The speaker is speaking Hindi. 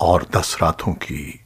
और दस रातों की